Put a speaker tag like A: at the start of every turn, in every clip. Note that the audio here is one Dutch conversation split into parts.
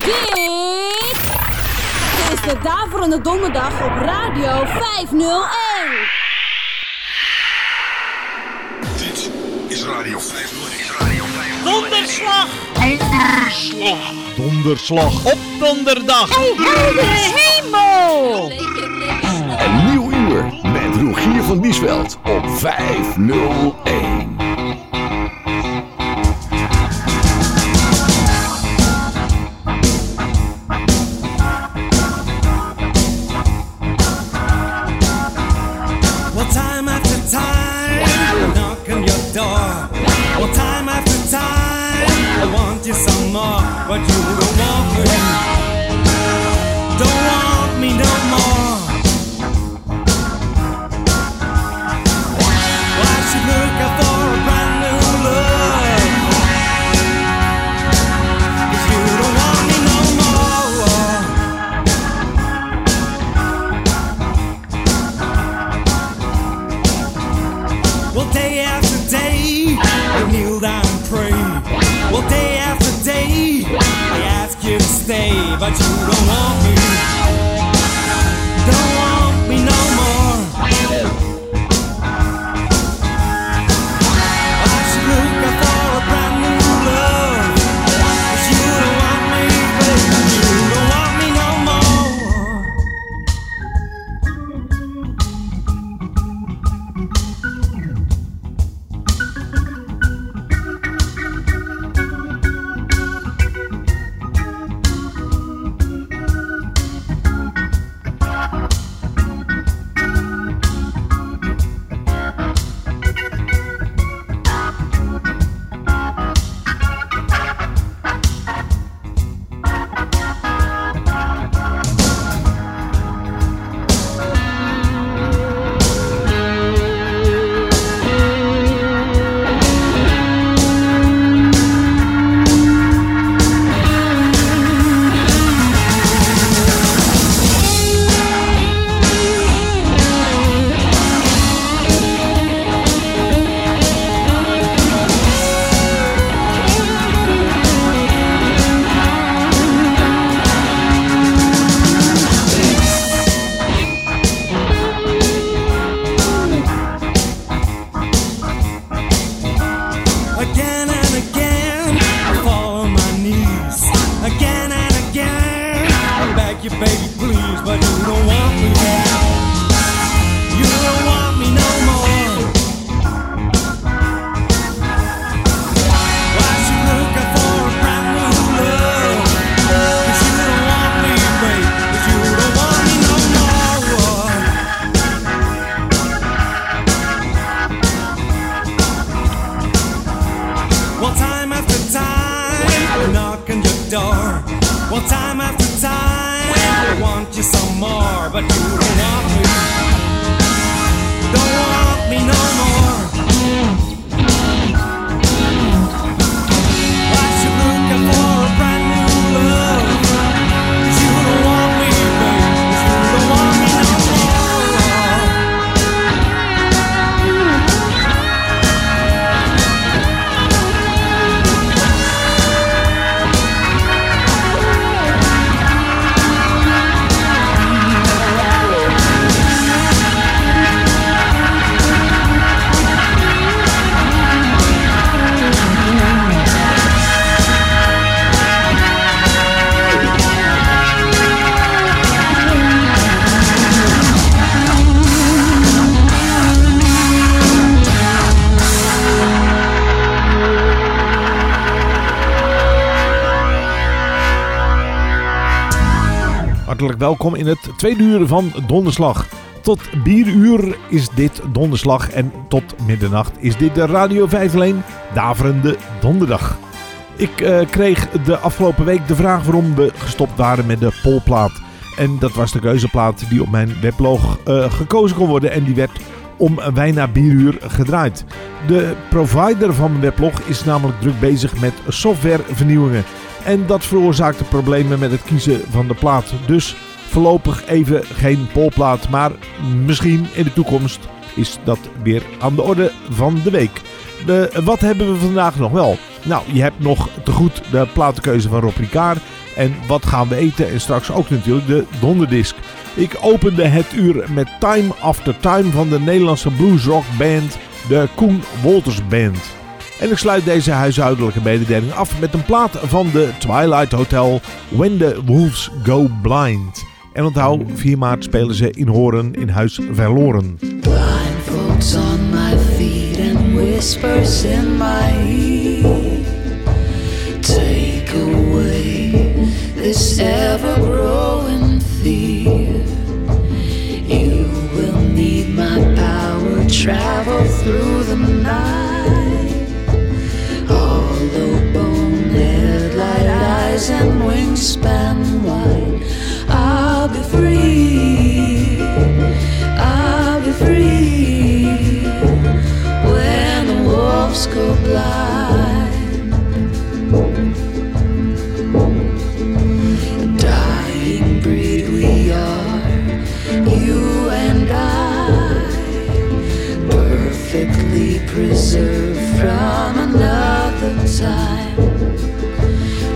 A: Dit is de Daverende Donderdag op Radio 501.
B: Dit is Radio 501.
C: Donderslag!
B: Donderslag!
D: Donderslag
C: op donderdag!
A: Hey, hemel!
E: Een nieuw uur met Rogier van Diesveld op 501.
D: welkom in het tweede uur van Donderslag. Tot bieruur is dit Donderslag en tot middernacht is dit de Radio 501 Daverende Donderdag. Ik eh, kreeg de afgelopen week de vraag waarom we gestopt waren met de polplaat. En dat was de keuzeplaat die op mijn weblog eh, gekozen kon worden en die werd om bijna bieruur gedraaid. De provider van mijn weblog is namelijk druk bezig met softwarevernieuwingen. En dat veroorzaakte problemen met het kiezen van de plaat. Dus voorlopig even geen polplaat. Maar misschien in de toekomst is dat weer aan de orde van de week. De, wat hebben we vandaag nog wel? Nou, je hebt nog te goed de platenkeuze van Rob Ricard. En wat gaan we eten? En straks ook natuurlijk de donderdisc. Ik opende het uur met Time After Time van de Nederlandse bluesrockband de Koen Wolters Band. En ik sluit deze huishoudelijke mededeling af met een plaat van de Twilight Hotel When the Wolves Go Blind. En onthoud, 4 maart spelen ze in Horen in Huis Verloren.
C: Blind folks on my feet and whispers in my ear. Take away this ever growing fear. You will need my power, travel through the night. Hollow bone, headlight eyes, and wingspan wolves go blind. A Dying breed we are, you and I, perfectly preserved from another time.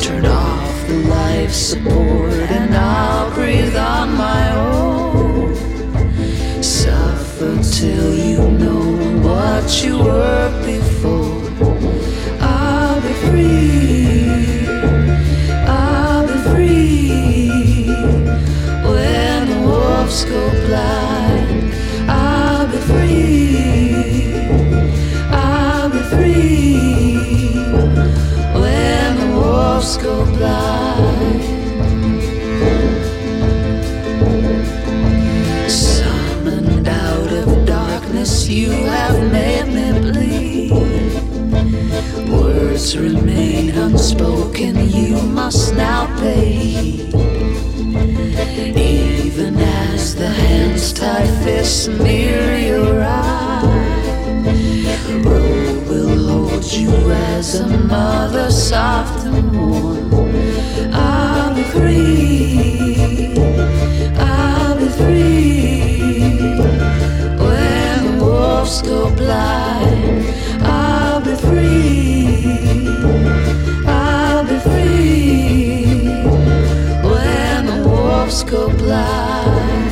C: Turn off the life support and I'll breathe on my own. Suffer till you know what you were Words remain unspoken, you must now pay. Even as the hands tie fists mirror your eye, road will hold you as a mother, soft and warm. I'll be free. I'll be free when the wolves go blind. Go blind.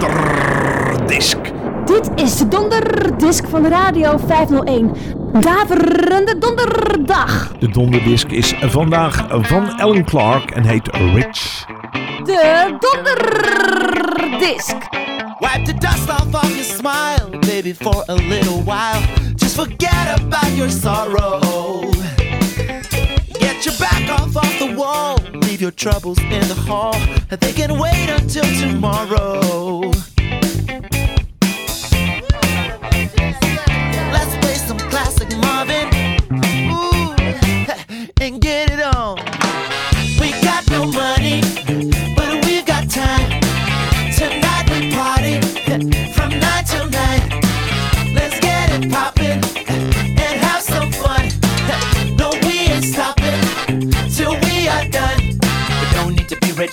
D: De donderdisc.
F: Dit is de donderdisc van Radio 501. Daverende donderdag.
D: De donderdisc is vandaag van Ellen Clark en heet Rich.
F: De donderdisc.
G: Wipe the dust off of your smile, baby, for a little while. Just forget about your sorrow. Get your back off of the wall, leave your troubles in the hall. They can wait until tomorrow.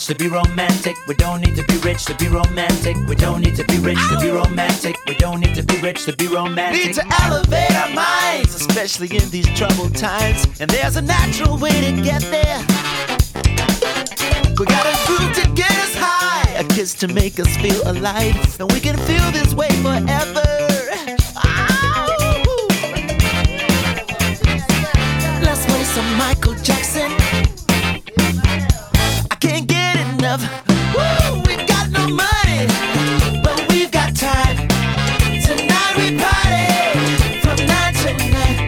G: To be romantic. We don't need to be rich to be romantic. We don't need to be rich to be romantic. We don't need to be rich to be romantic.
H: Need to elevate our minds, especially in these troubled times. And there's a natural way to get there. We got a groove to get us high, a kiss to make us feel alive, and we can feel this way forever. Ow! Let's play some Michael Jackson. Enough. Woo, we got no money, but we've got time. Tonight we party from nine to nine.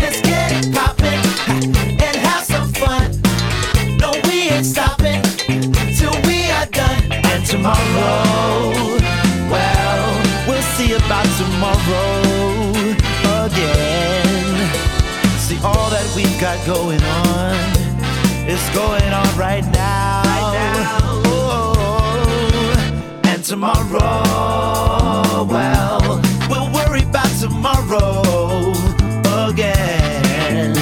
H: Let's get it poppin' and have some fun. No, we ain't stopping till we are done. And tomorrow, well, we'll see about tomorrow again. See all that we've got going on is going on right now. Tomorrow, well, we'll worry about tomorrow again.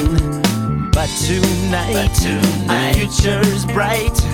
H: But tonight, our future's bright.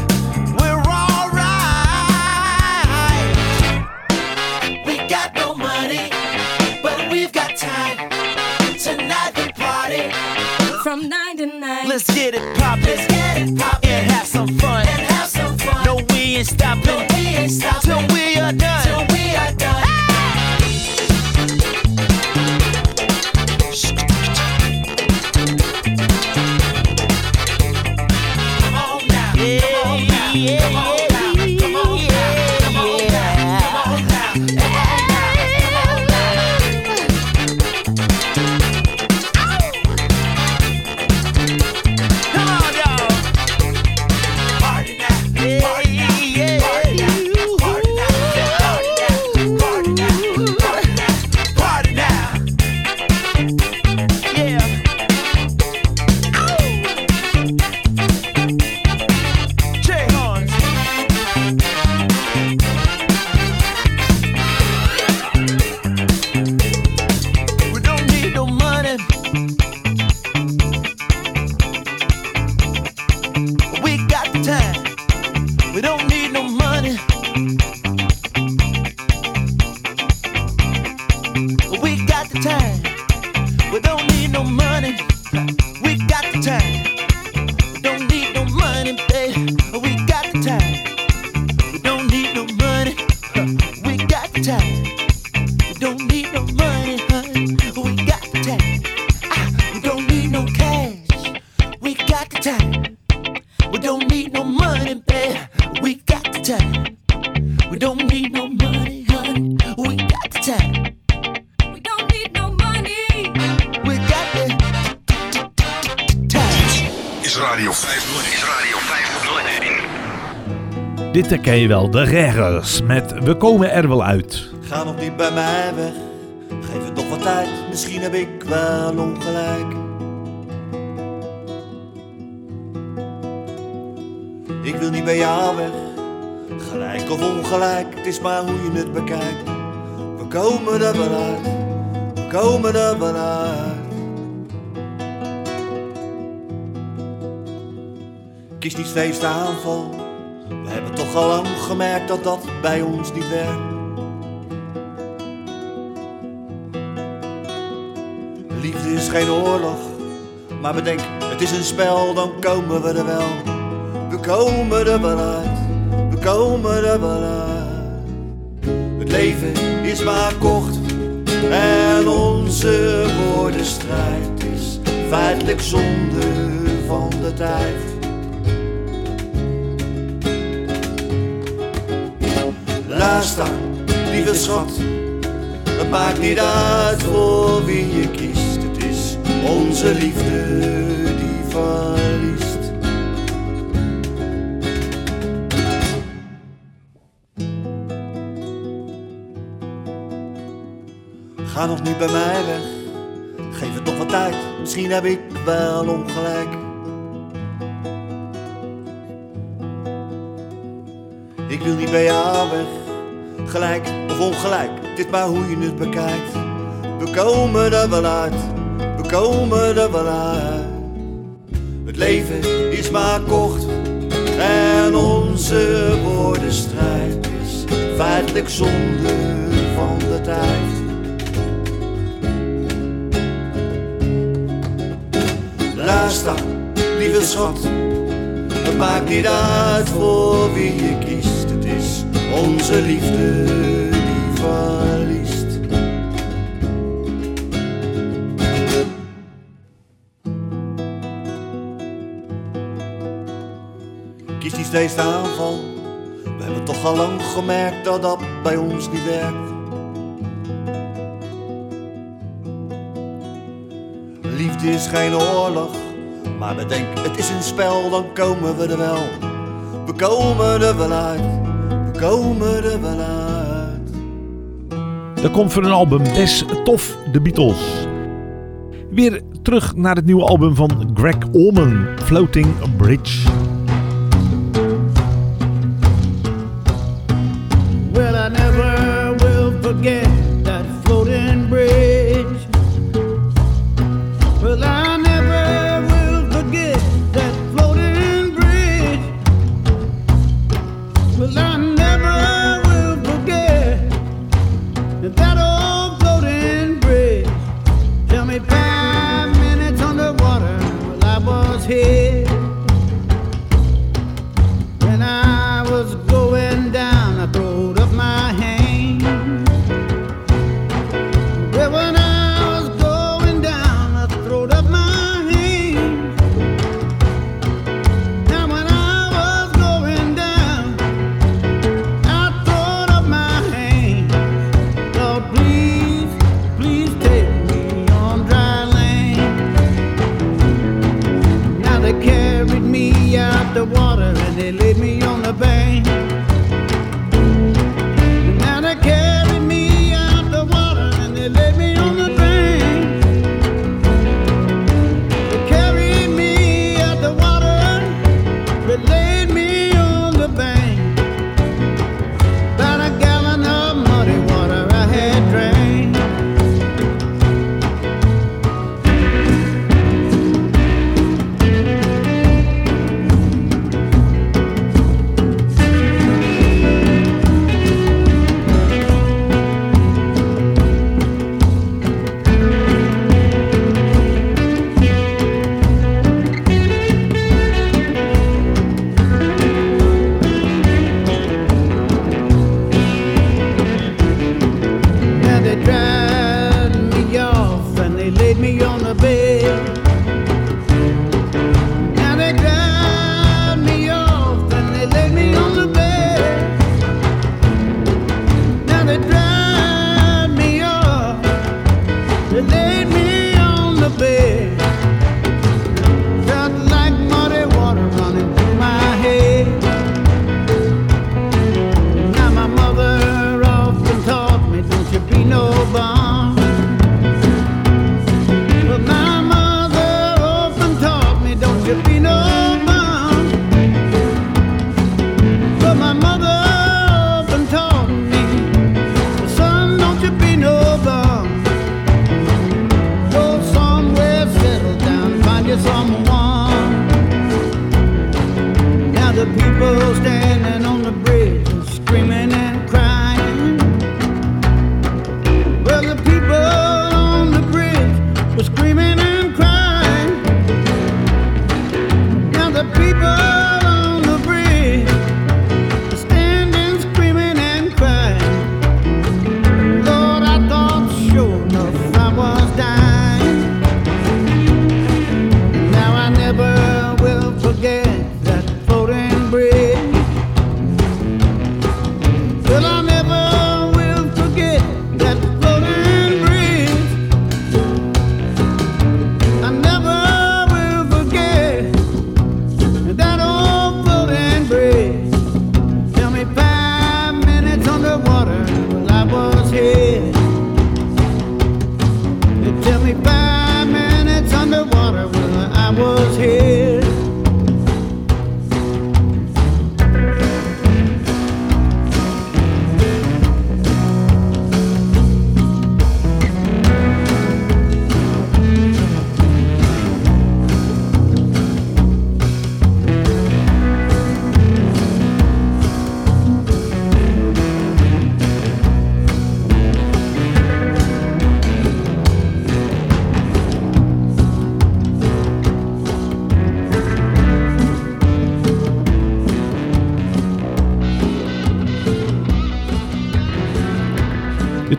H: Need no money. We got time.
D: Dit herken je wel, de reggers met We komen er wel uit.
I: Ga nog niet bij mij weg, geef het nog wat tijd, misschien heb ik wel ongelijk. Ik wil niet bij jou weg, gelijk of ongelijk, het is maar hoe je het bekijkt. We komen er wel uit, we komen er wel uit. Kies niet steeds de aanval, toch al lang gemerkt dat dat bij ons niet werkt. Liefde is geen oorlog, maar bedenk, het is een spel, dan komen we er wel. We komen er wel uit, we komen er wel uit. Het leven is maar kort en onze woordenstrijd is feitelijk zonde van de tijd. Luister, lieve schat, het maakt niet uit voor wie je kiest. Het is onze liefde die verliest. Ga nog niet bij mij weg, geef het nog wat tijd. Misschien heb ik wel ongelijk. Ik wil niet bij jou weg, gelijk of ongelijk. Is maar hoe je het bekijkt. We komen er wel uit, we komen er wel uit. Het leven is maar kort En onze woordenstrijd is feitelijk zonde van de tijd. Luister, lieve schat, het maakt niet uit voor wie je kiest. Onze liefde die verliest. Kies die steeds aanval. We hebben toch al lang gemerkt dat dat bij ons niet werkt. Liefde is geen oorlog, maar bedenk, het is een spel, dan komen we er wel. We komen er wel uit, komen er wel uit.
J: Dat komt voor een album Des Tof, de Beatles. Weer terug naar het nieuwe album van Greg Allman, Floating Bridge.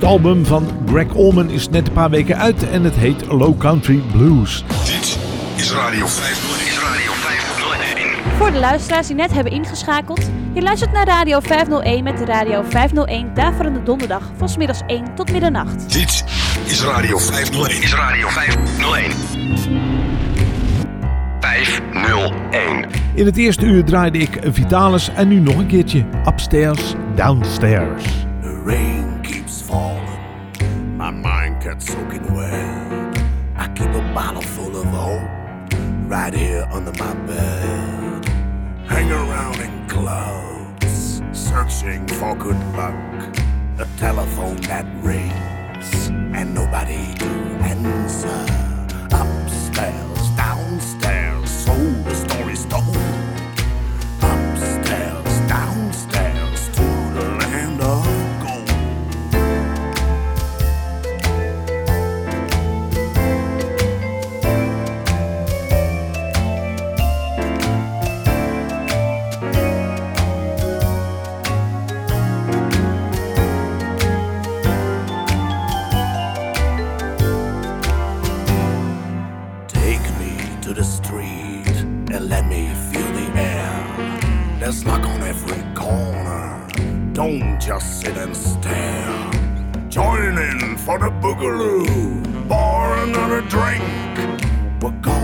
D: Album van Greg Allman is net een paar weken uit en het heet Low Country Blues.
B: Dit is Radio 501. Is Radio 501.
F: Voor de luisteraars die net hebben ingeschakeld, je luistert naar Radio 501 met de Radio 501 Daverende Donderdag van 's middags 1 tot middernacht.
B: Dit is Radio 501. Is Radio 501. 501.
D: In het eerste uur draaide ik Vitalis en nu nog een keertje Upstairs, Downstairs.
K: The rain right here under my bed. Hang around in clouds, searching for good luck. A telephone that rings and nobody to answer. Upstairs, downstairs, so the story's told. Just sit and stare. Join in for the boogaloo. Pour another drink. We're gonna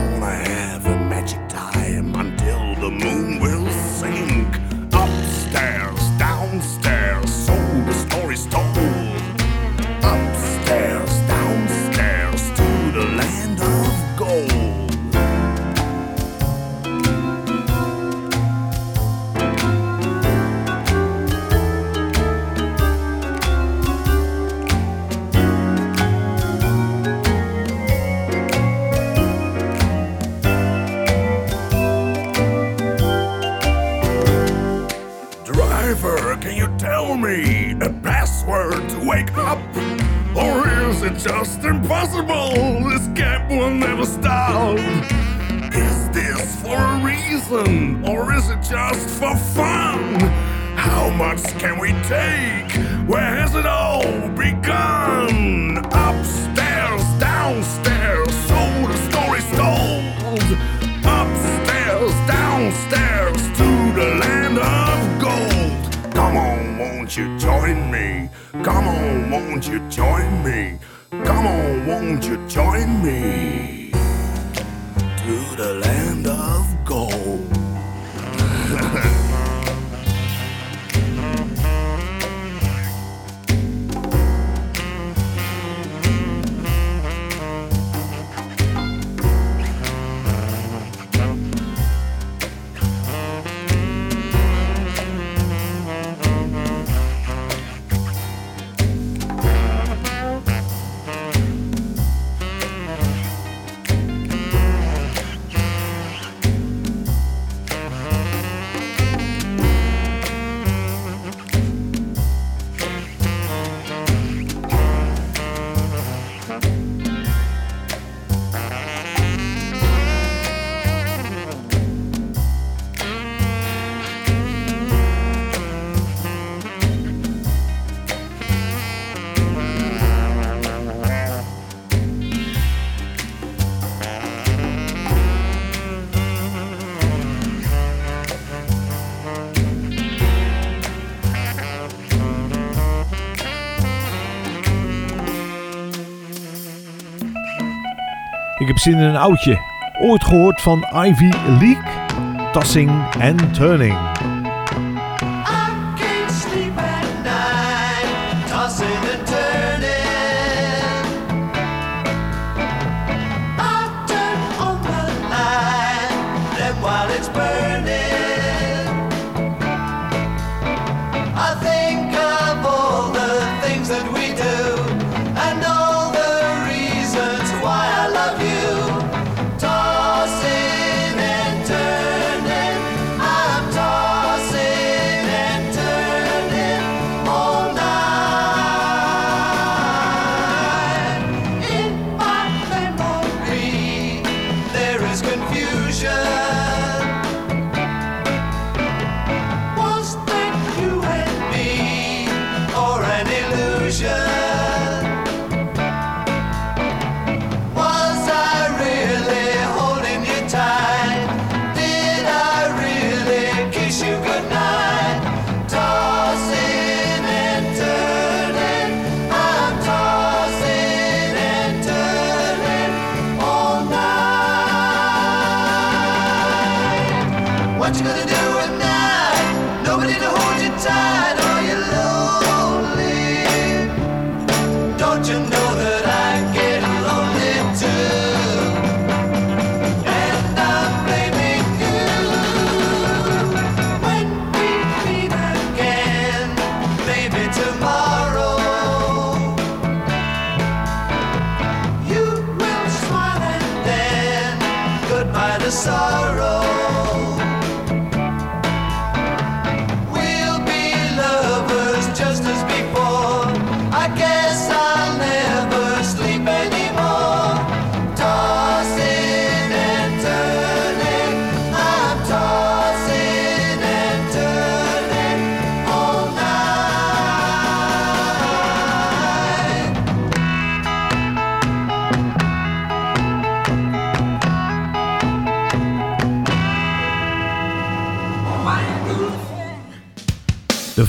D: Ik heb zin in een oudje. Ooit gehoord van Ivy League, Tossing and Turning.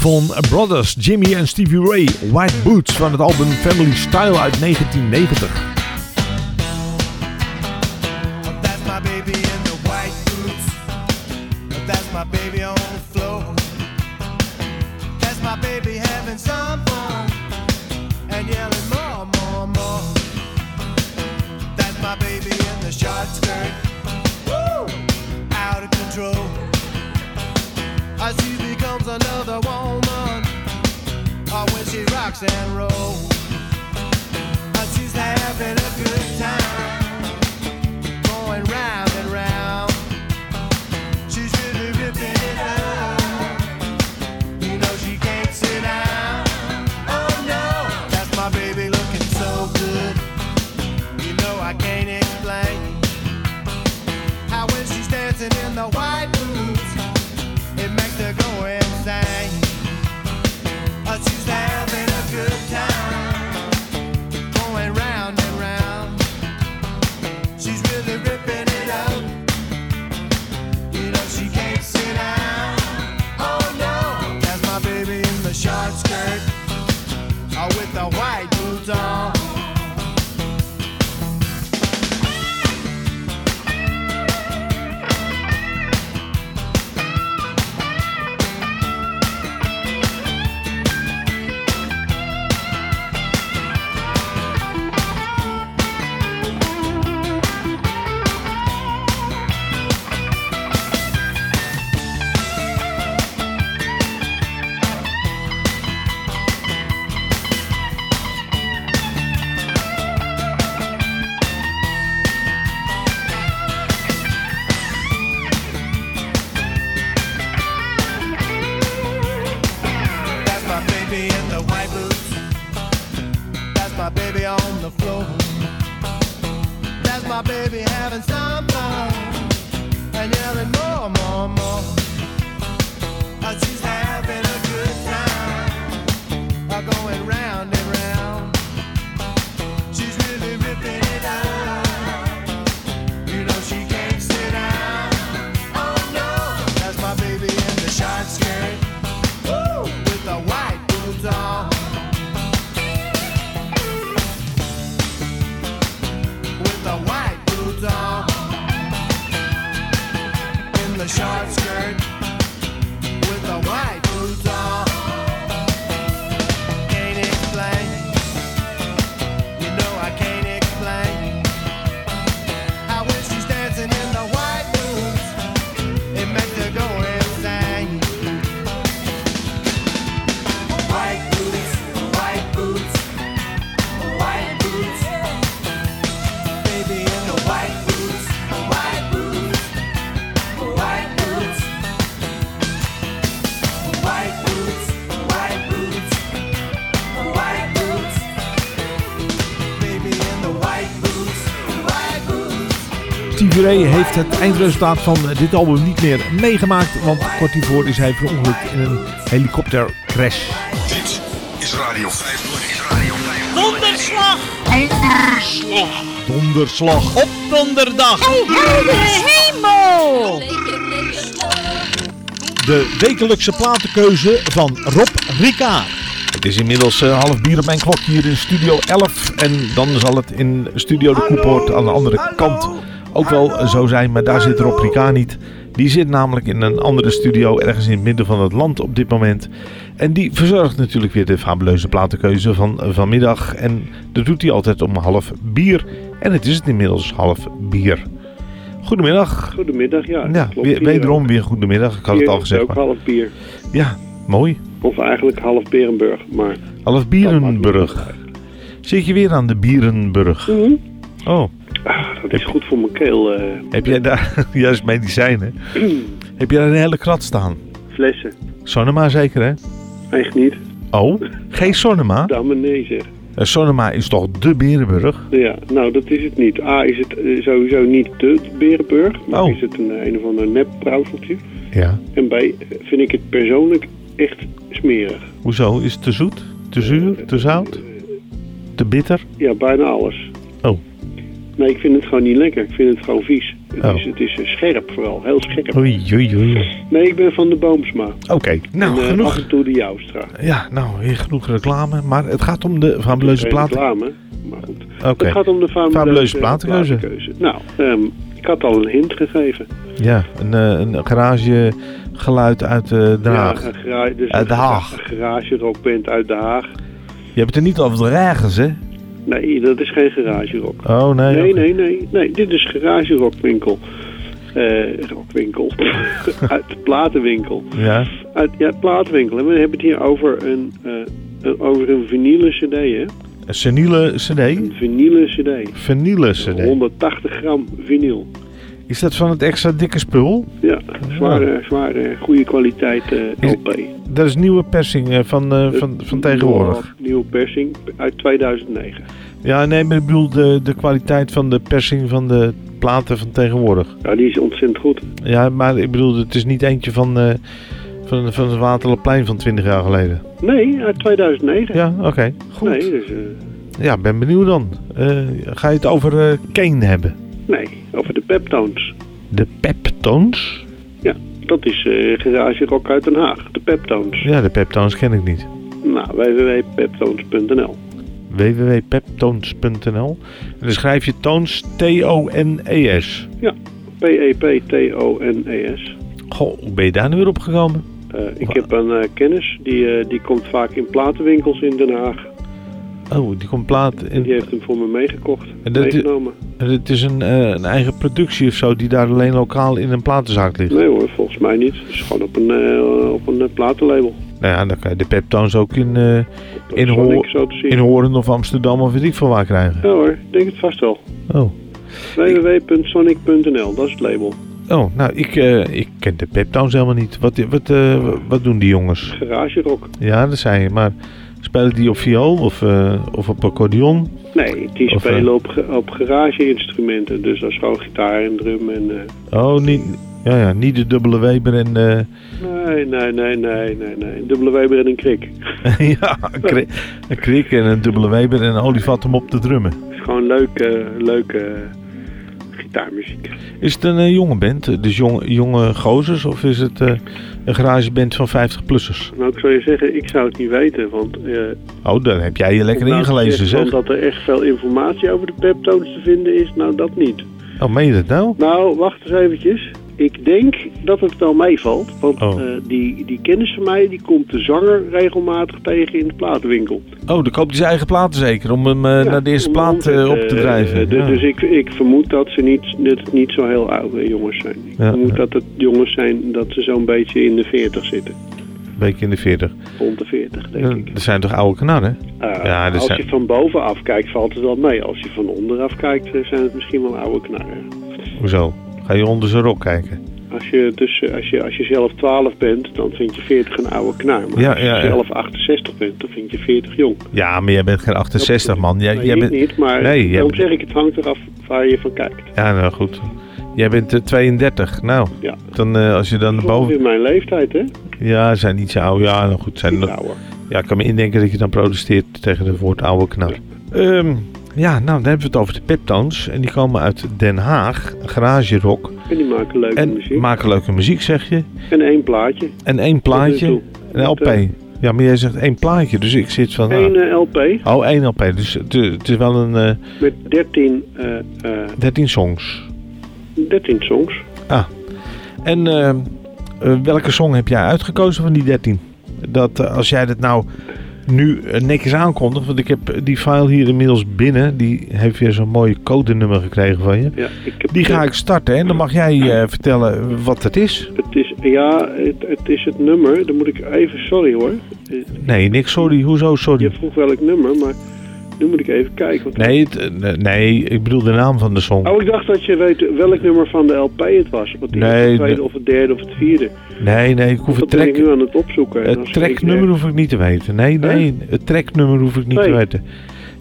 D: Von Brothers, Jimmy en Stevie Ray, White Boots van het album Family Style uit 1990. Heeft het eindresultaat van dit album niet meer meegemaakt, want kort hiervoor is hij verongelukt in een helikoptercrash.
B: Dit is Radio 501. Is Radio 501.
A: Donderslag!
B: Donderslag!
D: Donderslag.
A: Op donderdag! hemel!
D: De wekelijkse platenkeuze van Rob Ricard. Het is inmiddels eh, half bier op mijn klok hier in Studio 11. En dan zal het in Studio de Koepoort aan de andere kant ook wel zo zijn. Maar daar zit Rob Ricard niet. Die zit namelijk in een andere studio ergens in het midden van het land op dit moment. En die verzorgt natuurlijk weer de fabuleuze platenkeuze van vanmiddag. En dat doet hij altijd om half bier. En het is het inmiddels half bier. Goedemiddag.
L: Goedemiddag, ja.
D: Ja,
L: klopt
D: weer,
L: hier
D: wederom
L: ook.
D: weer goedemiddag. Ik had het al gezegd.
L: ook
D: Maar...
L: half bier.
D: Ja, mooi.
L: Of eigenlijk half Berenburg, maar...
D: Half Bierenburg. Zit je weer aan de Bierenburg?
L: Mhm.
D: Oh,
L: Ah, dat is goed voor mijn keel. eh,
D: Heb jij daar, juist medicijnen, heb jij daar een hele krat staan?
L: flessen.
D: Sonema zeker, hè?
L: Echt niet.
D: Oh, geen Sonema?
L: Dan maar nee zeg.
D: Eh, Sonema is toch de Berenburg?
L: Ja, nou dat is het niet. A is het eh, sowieso niet de Berenburg, maar
D: Oh.
L: is het een, een of ander nep brouwseltje.
D: Ja.
L: En B eh, vind ik het persoonlijk echt smerig.
D: Hoezo? Is het te zoet? Te zuur? Te zout? Te bitter?
L: Ja, bijna alles. Nee, ik vind het gewoon niet lekker. Ik vind het gewoon vies. Het
D: Oh.
L: is, het is eh, scherp vooral, heel scherp.
D: Oei, oei, oei.
L: Nee, ik ben van de Boomsma.
D: Oké, nou
L: en, eh,
D: genoeg.
L: af en toe de Joustra.
D: Ja, nou, weer genoeg reclame. Maar het gaat om de fabuleuze platen.
L: reclame, maar goed. Het gaat om de fabuleuze,
D: Fabuleuze platenkeuze.
L: platenkeuze. Nou, ehm, ik had al een hint gegeven.
D: Ja, een, eh, een garagegeluid uit eh Den Haag.
L: Ja, een dus
D: Uit Den
L: een
D: Haag.
L: Een garage rockband uit Den Haag.
D: Je hebt het er niet over de regens, hè?
L: Nee, dat is geen garage rock.
D: Oh, nee.
L: Nee, nee, nee, nee. Dit is garage rockwinkel. Eh rockwinkel. uit de platenwinkel.
D: Ja.
L: Uit, ja, platenwinkel. En we hebben het hier over een, een- over een vinylen cd, hè?
D: Een seniele cd?
L: Een vinylen cd.
D: Vanille cd.
L: 180 gram vinyl.
D: Is dat van het extra dikke spul?
L: Ja, zware, zware, goede kwaliteit eh, LP.
D: Dat is nieuwe persing eh, van, eh, van, van tegenwoordig.
L: Nieuwe persing uit 2009.
D: Ja, nee, maar ik bedoel de, de kwaliteit van de persing van de platen van tegenwoordig.
L: Ja, die is ontzettend goed.
D: Ja, maar ik bedoel, het is niet eentje van, eh van, van het Waterleplein van 20 jaar geleden.
L: Nee, uit 2009.
D: Ja, oké. Goed.
L: Nee, dus, eh,
D: Ja, ben benieuwd dan. Eh, ga je het over eh Kane hebben?
L: Nee, over de Peptones.
D: De Peptones?
L: Ja, dat is eh garage rock uit Den Haag. De Peptones.
D: Ja, de Peptones ken ik niet.
L: Nou, www.peptones.nl.
D: www.peptones.nl En dan schrijf je Tones T-O-N-E-S.
L: Ja, E P-E-P-T-O-N-E-S.
D: Goh, hoe ben je daar nu weer opgekomen?
L: Eh, ik heb een eh, kennis, die, die komt vaak in platenwinkels in Den Haag.
D: Oh, die komt plaat
L: En
D: in.
L: die heeft hem voor me meegekocht,
D: En dat-
L: meegenomen.
D: En Het is een, eh, een eigen productie of zo die daar alleen lokaal in een platenzaak ligt.
L: Nee hoor, volgens mij niet. Het is gewoon op een, eh, op een eh, platenlabel.
D: Nou ja, dan kan je de Peptones ook in, in,
L: zien.
D: in Hoorn of Amsterdam of weet ik veel waar krijgen.
L: Ja hoor, ik denk het vast wel.
D: Oh.
L: www.sonic.nl, dat is het label.
D: Oh, nou, ik, ik ken de Peptones helemaal niet. Wat, wat, wat doen die jongens?
L: Garage rock.
D: Ja, dat zei je. Maar spelen die op viool of, eh, of op accordeon?
L: Nee, die
D: Of,
L: spelen
D: eh,
L: op, op garage-instrumenten. Dus dat is gewoon gitaar en drum en... eh,
D: Oh, niet, ja, ja, niet de dubbele Weber en...
L: Nee, nee, nee, nee, nee, nee. Een dubbele Weber en een krik.
D: ja, een, kri- een krik en een dubbele Weber en een olievat om op te drummen.
L: Het is gewoon leuke, leuke gitaarmuziek.
D: Is het een eh, jonge band, dus jonge, jonge gozers, of is het eh, een garageband van 50-plussers?
L: Nou, ik zou je zeggen, ik zou het niet weten, want... eh,
D: Oh, daar heb jij je lekker ingelezen, zeg.
L: van Dat er echt veel informatie over de peptones te vinden is, nou dat niet.
D: Oh, meen je dat nou?
L: Nou, wacht eens eventjes. Ik denk dat het wel meevalt, want
D: Oh.
L: eh, die, die kennis van mij, die komt de zanger regelmatig tegen in de platenwinkel.
D: Oh, dan koopt hij zijn eigen platen zeker, om hem eh,
L: Ja,
D: naar de eerste plaat eh, op te drijven. Ja.
L: Dus ik, ik vermoed dat ze niet, dat het niet zo heel oude jongens zijn. Ik
D: Ja,
L: vermoed dat het jongens zijn dat ze zo'n beetje in de 40 zitten.
D: Een beetje in de 40.
L: Rond de 40, denk ik.
D: Er zijn toch oude knarren?
L: Eh,
D: ja,
L: als
D: zijn-
L: je van bovenaf kijkt, valt het wel mee. Als je van onderaf kijkt, zijn het misschien wel oude knarren.
D: Hoezo? Ga je onder zijn rok kijken?
L: Als je, dus, eh, als, je, als je zelf 12 bent, dan vind je 40 een oude knar. Maar
D: Ja,
L: als je
D: ja, ja.
L: zelf 68 bent, dan vind je 40 jong.
D: Ja, maar jij bent geen 68 man. Jij,
L: nee,
D: jij
L: ik
D: bent...
L: niet, maar
D: nee,
L: daarom
D: bent-
L: zeg ik, het hangt eraf waar je van kijkt.
D: Ja, nou goed. Jij bent eh, 32. Nou,
L: Ja.
D: dan eh, als je dan
L: Ongeveer
D: boven...
L: mijn leeftijd, hè?
D: Ja, zijn niet zo oud. Ja, nou goed. Zijn nog... Ja, ik kan me indenken dat je dan protesteert tegen het woord oude knar. Ehm, ja, nou, dan hebben we het over de Peptones. En die komen uit Den Haag. Garage rock.
L: En die maken leuke
D: En
L: muziek.
D: maken leuke muziek, zeg je.
L: En één plaatje.
D: En één plaatje. Een LP.
L: Eh,
D: Ja, maar jij zegt één plaatje. Dus ik zit van...
L: Eén
D: ah,
L: eh, LP
D: Oh, één LP. Dus het, het is wel een eh,
L: met 13, eh, eh,
D: 13 songs.
L: 13 songs.
D: Ah. En eh, eh, welke song heb jij uitgekozen van die 13? Dat eh, als jij dat nou nu eh, netjes aankondigt, want ik heb die file hier inmiddels binnen. Die heeft weer zo'n mooi codenummer gekregen van je.
L: Ja, ik heb,
D: Die ga ik starten en dan mag jij eh, vertellen wat het is.
L: Het is, ja, het, het is het nummer. Dan moet ik even, sorry hoor. Eh,
D: Nee, niks sorry. Hoezo sorry?
L: Je vroeg welk nummer, maar Nu moet ik even kijken. Wat
M: Nee, het, eh, nee, ik bedoel de naam van de song.
L: Oh, ik dacht dat je weet welk nummer van de LP het was.
M: Nee,
L: het tweede
M: de-
L: of het derde of het vierde.
M: Nee, nee, ik hoef
L: dat
M: het
L: ben ik
M: track,
L: nu aan het opzoeken. En
M: het tracknummer hoef ik niet te weten. Nee, nee, het tracknummer hoef ik niet te
L: Nee.
M: weten.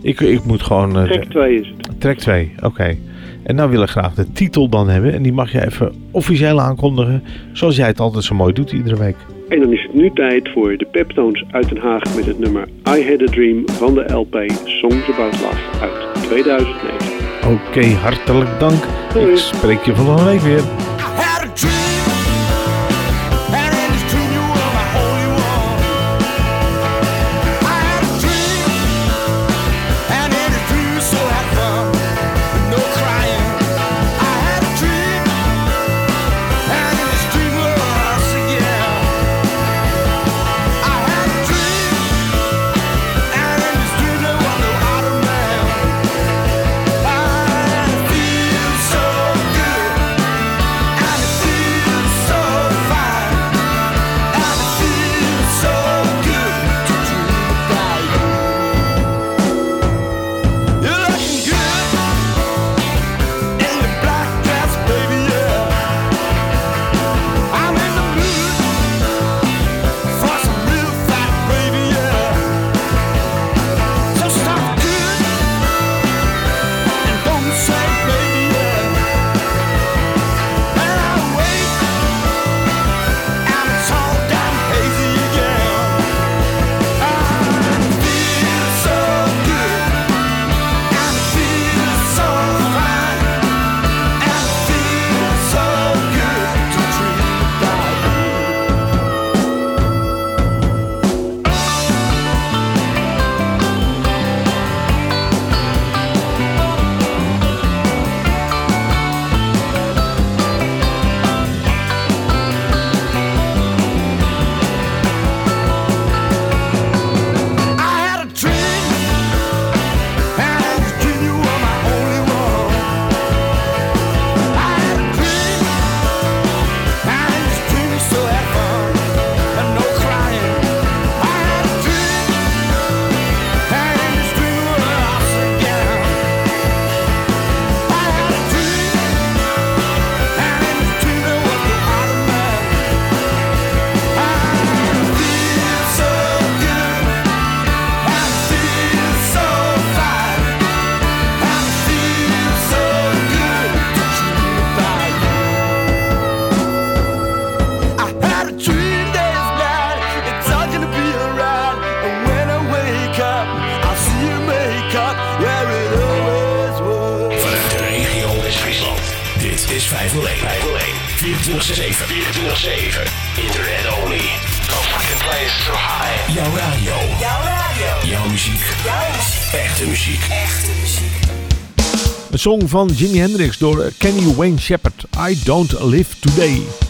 M: Ik, ik moet gewoon... eh,
L: Track 2 is het.
M: Track 2, oké. En nou wil ik graag de titel dan hebben. En die mag je even officieel aankondigen. Zoals jij het altijd zo mooi doet iedere week.
L: En dan is het nu tijd voor de Peptones uit Den Haag met het nummer I Had a Dream van de LP Songs About Love uit 2009.
M: Oké, hartelijk dank.
L: Doei.
M: Ik spreek je volgende week weer.
B: 501. 501. 24-7. 24-7. Internet only. No fucking place so high. Jouw radio. Jouw radio. Jouw muziek. Jouw muziek. Echte muziek. Echte muziek.
M: Een song van Jimi Hendrix door Kenny Wayne Shepherd. I Don't Live Today.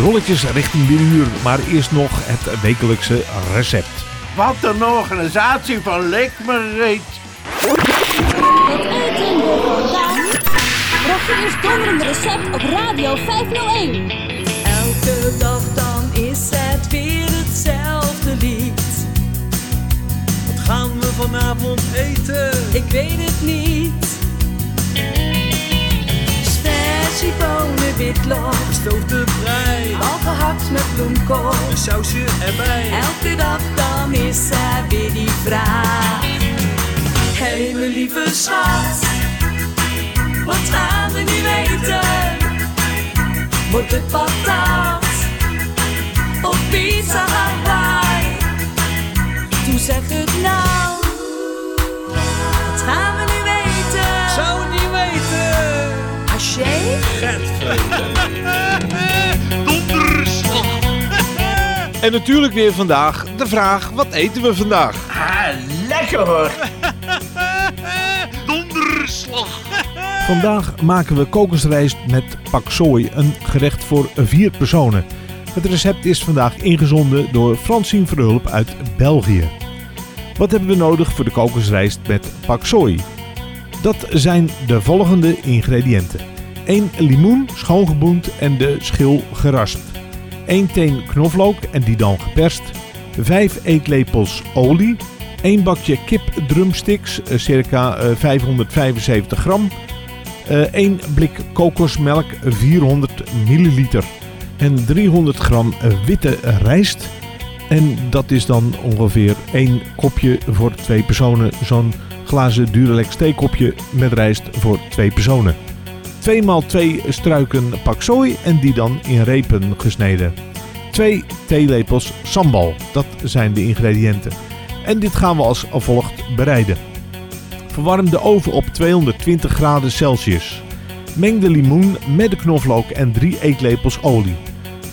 D: Rolletjes richting bieruur, maar eerst nog het wekelijkse recept.
N: Wat een organisatie van Lekmereet.
A: Het eten we vandaag. Eerst donderende recept op Radio 501.
O: Elke dag dan is het weer hetzelfde lied.
P: Wat gaan we vanavond eten?
O: Ik weet het niet. Spersiebonen, witlof,
P: Gestoofde
O: al gehakt met bloemkool.
P: een sausje erbij.
O: Elke dag dan is er weer die vraag. Hé mijn lieve schat, wat gaan we nu eten? Wordt het patat of pizza Hawaii? Toen zeg het nou,
D: En natuurlijk weer vandaag de vraag, wat eten we vandaag?
N: Ah, lekker hoor.
Q: Donderslag.
D: Vandaag maken we kokosrijst met paksoi, een gerecht voor vier personen. Het recept is vandaag ingezonden door Francine Verhulp uit België. Wat hebben we nodig voor de kokosrijst met paksoi? Dat zijn de volgende ingrediënten. 1 limoen, schoongeboend en de schil geraspt. 1 teen knoflook en die dan geperst. 5 eetlepels olie. 1 bakje kip drumsticks, eh, circa eh, 575 gram. 1 blik kokosmelk, 400 milliliter. En 300 gram eh, witte rijst. En dat is dan ongeveer 1 kopje voor twee personen. Zo'n glazen Duralex theekopje met rijst voor twee personen. 2 x 2 struiken paksoi en die dan in repen gesneden. 2 theelepels sambal, dat zijn de ingrediënten. En dit gaan we als volgt bereiden. Verwarm de oven op 220 graden Celsius. Meng de limoen met de knoflook en 3 eetlepels olie.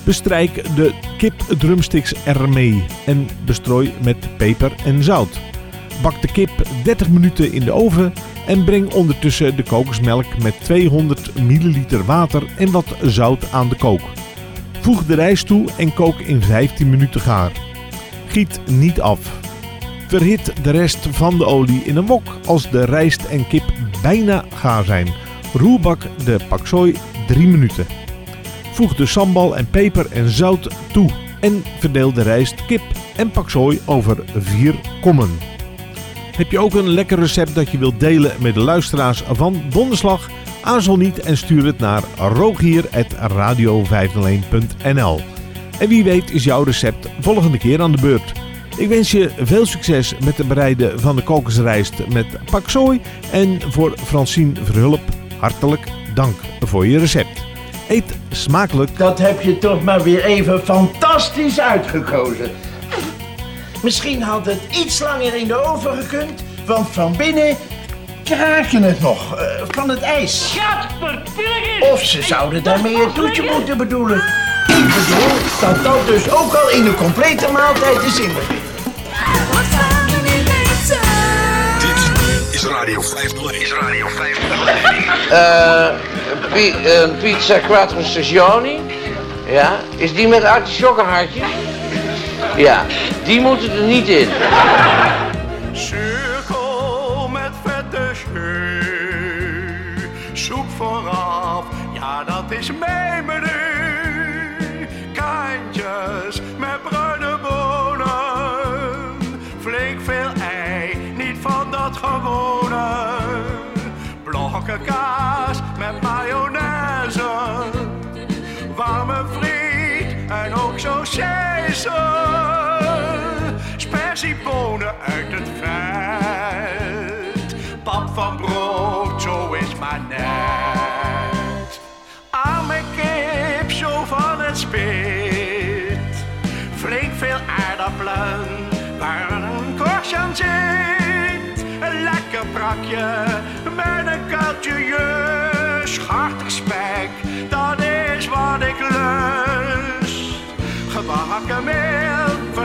D: Bestrijk de kip drumsticks ermee en bestrooi met peper en zout. Bak de kip 30 minuten in de oven en breng ondertussen de kokosmelk met 200 ml water en wat zout aan de kook. Voeg de rijst toe en kook in 15 minuten gaar. Giet niet af. Verhit de rest van de olie in een wok als de rijst en kip bijna gaar zijn. Roerbak de paksoi 3 minuten. Voeg de sambal en peper en zout toe en verdeel de rijst, kip en paksoi over 4 kommen. Heb je ook een lekker recept dat je wilt delen met de luisteraars van Donderslag? Aarzel niet en stuur het naar rogier.radio501.nl En wie weet is jouw recept volgende keer aan de beurt. Ik wens je veel succes met het bereiden van de kokosrijst met paksoi. En voor Francine Verhulp hartelijk
J: dank voor je recept. Eet smakelijk.
N: Dat heb je toch maar weer even fantastisch uitgekozen. Misschien had het iets langer in de oven gekund, want van binnen kraak je het nog eh, van het ijs. Of ze zouden daarmee een toetje moeten bedoelen. Ik bedoel dat dat dus ook al in de complete maaltijd is inbegrepen.
B: Dit is Radio 501. Is Radio 501.
R: Eh, pi- een pizza quattro stagioni. Ja, is die met artisjokkenhartjes? Ja, die moeten er niet in.
S: Cirkel met vette jus. Soep vooraf, ja dat is mijn menu. Kantjes met bruine bonen. Flink veel ei, niet van dat gewone. Blokken kaas met mayonaise. Warme friet en ook saucijse. Spersiebonen uit het vet. Pap van brood, zo is maar net. Arme kip, zo van het spit. Flink veel aardappelen, waar een korstje aan zit. Een lekker brakje met een kuiltje jus. Hartig spek, dat is wat ik lust. Gebakken meel,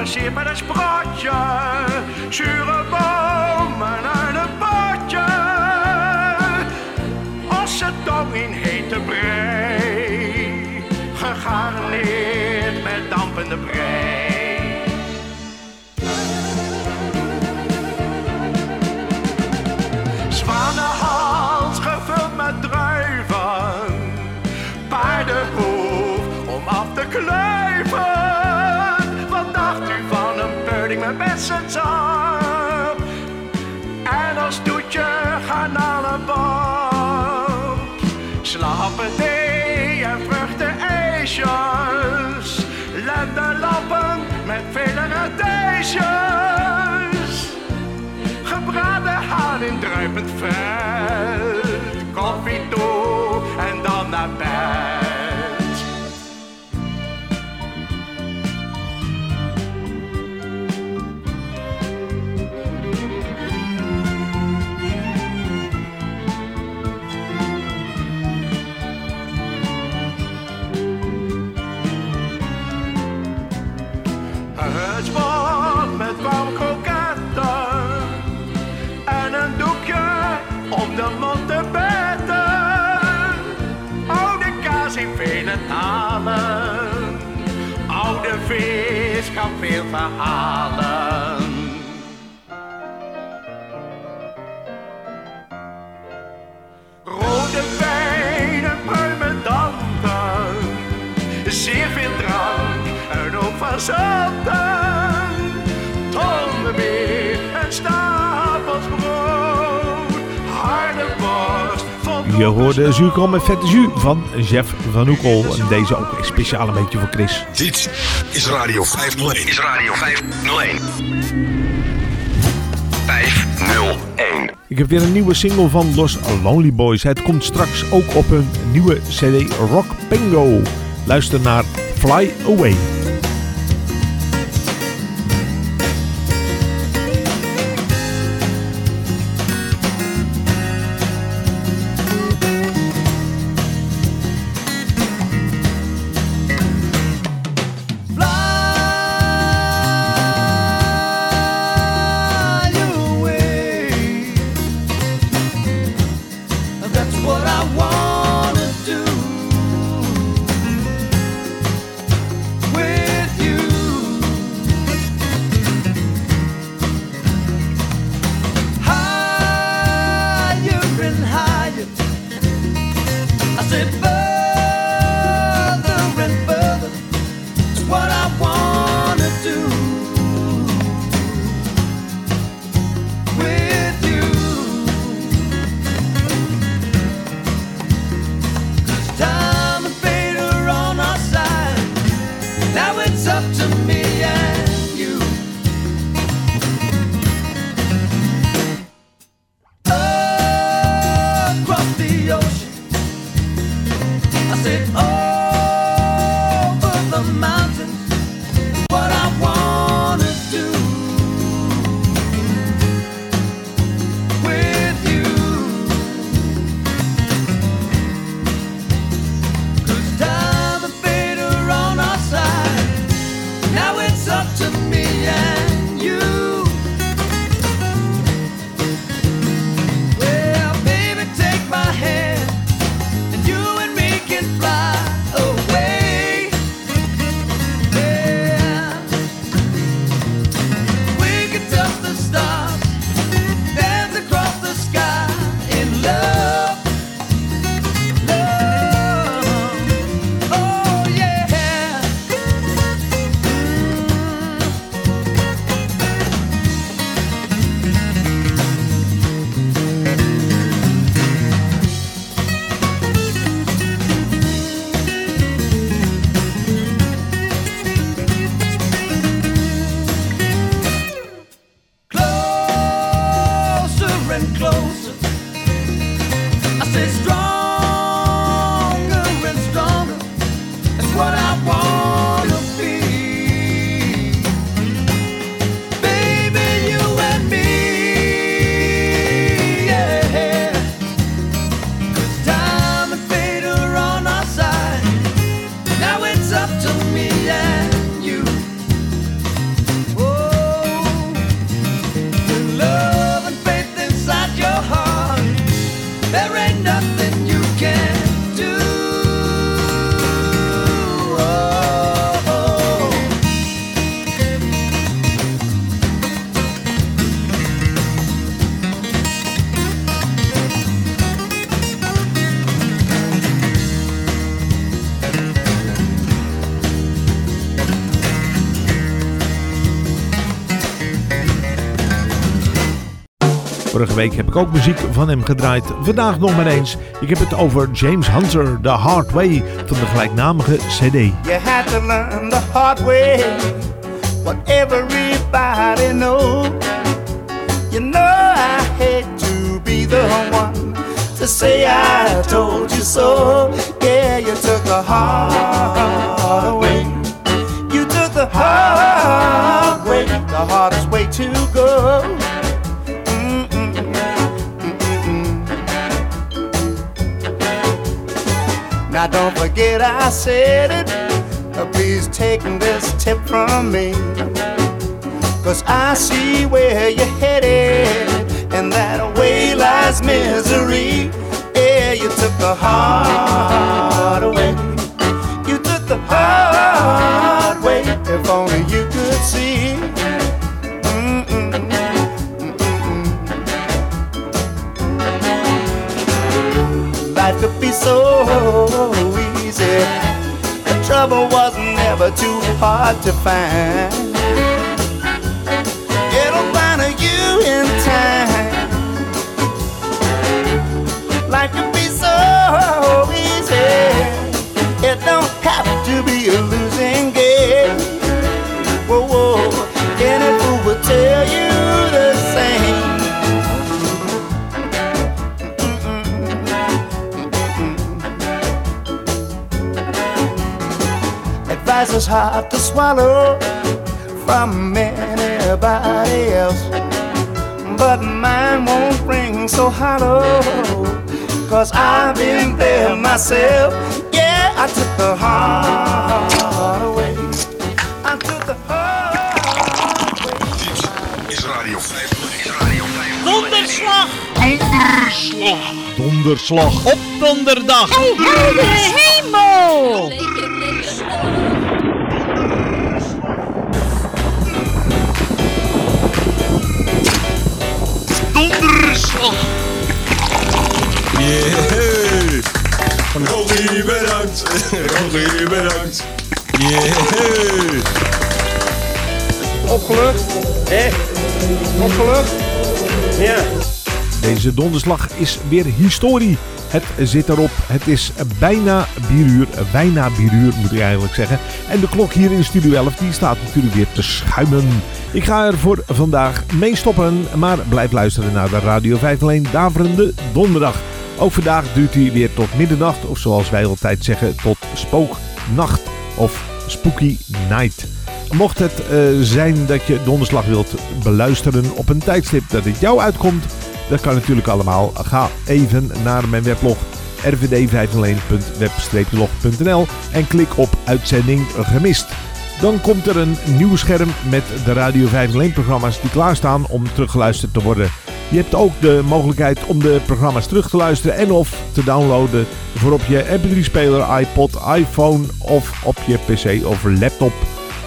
S: versierd met een sprotje. Zure bomen uit een potje. Ossetong in hete brei. Gegarneerd met dampende brei. Gebraden haan in druipend vet. Koffie toe en dan naar bed. Veel verhalen. Rode wijn en pruimendanten, zeer veel drank en ook van.
J: Je hoorde zuurkool met vette van Jeff Van Oekel. En deze ook speciaal een beetje voor Chris.
B: Dit is Radio 501. Is Radio 501. 501.
J: Ik heb weer een nieuwe single van Los Lonely Boys. Het komt straks ook op hun nieuwe CD Rock Pingo. Luister naar Fly Away.
D: Vorige week heb ik ook muziek van hem gedraaid. Vandaag nog maar eens. Ik heb het over James Hunter, The Hard Way, van de gelijknamige CD.
I: You had to learn the hard way. What everybody knows. You know I hate to be the one to say I told you so. Yeah, you took the hard Now don't forget I said it. Please take this tip from me. Cause I see where you're headed. And that way lies misery. Yeah, you took the hard so easy. The trouble was never too hard to find. It'll find you in time. Life could be so easy. It don't have to be a losing game. Whoa, whoa. Any fool would tell you the Advice is hard to swallow from anybody else. But mine won't ring so hollow. Cause I've been there myself. Yeah, I took the hard way. I took the hard way.
B: Is Radio 501. Is Radio 501.
M: Donderslag!
D: Donderslag! Donderslag!
M: Op donderdag!
A: Oh, heldere hemel!
M: Donderslag! Yeah! Rogie bedankt! Rogie bedankt! Yeah!
T: Opgelucht? Hé? Opgelucht? Ja.
D: Deze donderslag is weer historie. Het zit erop. Het is bijna bieruur. Bijna bieruur moet ik eigenlijk zeggen. En de klok hier in Studio 11 die staat natuurlijk weer te schuimen. Ik ga er voor vandaag mee stoppen. Maar blijf luisteren naar de Radio 5 alleen Daverende Donderdag. Ook vandaag duurt hij weer tot middernacht, of zoals wij altijd zeggen, tot spooknacht of spooky night. Mocht het eh, zijn dat je donderslag wilt beluisteren op een tijdstip dat het jou uitkomt, dat kan natuurlijk allemaal. Ga even naar mijn weblog rvd501.web-log.nl en klik op uitzending gemist. Dan komt er een nieuw scherm met de Radio 501 programma's die klaarstaan om teruggeluisterd te worden. Je hebt ook de mogelijkheid om de programma's terug te luisteren en of te downloaden voor op je mp3-speler, iPod, iPhone of op je pc of laptop.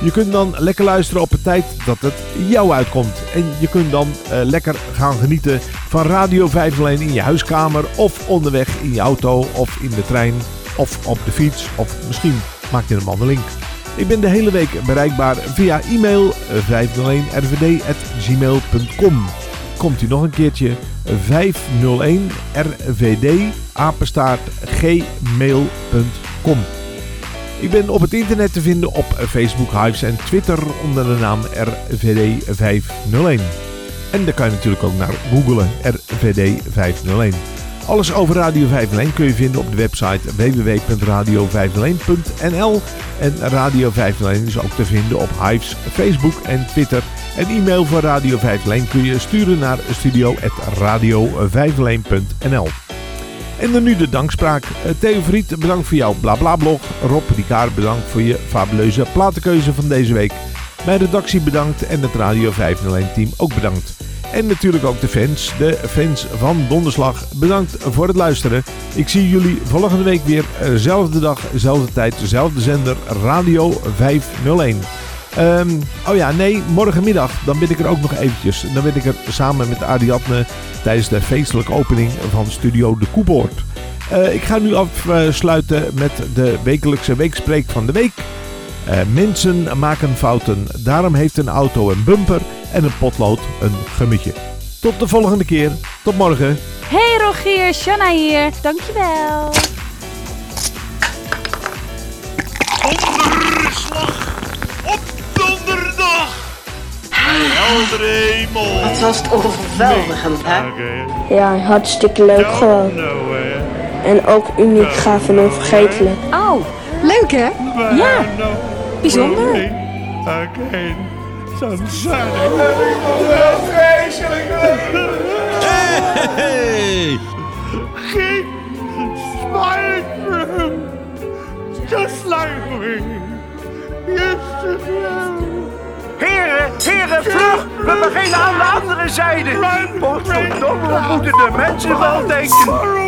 D: Je kunt dan lekker luisteren op een tijd dat het jou uitkomt. En je kunt dan eh, lekker gaan genieten van Radio 501 in je huiskamer of onderweg in je auto of in de trein of op de fiets of misschien maak je een wandeling. Ik ben de hele week bereikbaar via e-mail 501rvd.gmail.com. Komt u nog een keertje 501rvd apenstaart gmail.com. Ik ben op het internet te vinden op Facebook, Hives en Twitter onder de naam RVD501. En daar kan je natuurlijk ook naar googlen, RVD501. Alles over Radio 501 kun je vinden op de website www.radio501.nl. En Radio 501 is ook te vinden op Hives, Facebook en Twitter. En e-mail voor Radio 501 kun je sturen naar studio.radio501.nl. En dan nu de dankspraak. Eh, Theo Vriet, bedankt voor jouw blablablog. Rob Ricard, bedankt voor je fabuleuze platenkeuze van deze week. Mijn redactie bedankt en het Radio 501 team ook bedankt. En natuurlijk ook de fans, de fans van Donderslag. Bedankt voor het luisteren. Ik zie jullie volgende week weer. eh, Zelfde dag, zelfde tijd, dezelfde zender. Radio 501. Ehm, oh ja, nee, morgenmiddag dan ben ik er ook nog eventjes. Dan ben ik er samen met Ariadne tijdens de feestelijke opening van Studio De Koepoort. Eh, ik ga nu afsluiten met de wekelijkse weekspreek van de week. Eh, mensen maken fouten, daarom heeft een auto een bumper en een potlood een gummetje. Tot de volgende keer, tot morgen.
F: Hey Rogier, Shanna hier. Dankjewel.
S: Donderdag. Heldere hemel.
U: Wat was het overweldigend, hè?
V: Ja, hartstikke leuk gewoon. En ook uniek, gaaf en onvergetelijk.
U: Oh, leuk hè? Ja, bijzonder.
S: Again, sunshine. Hey! Keep smiling through, just like we used to do.
N: Heren, heren, vlug! We beginnen aan de andere zijde. Potverdomme, wat moeten de mensen wel denken?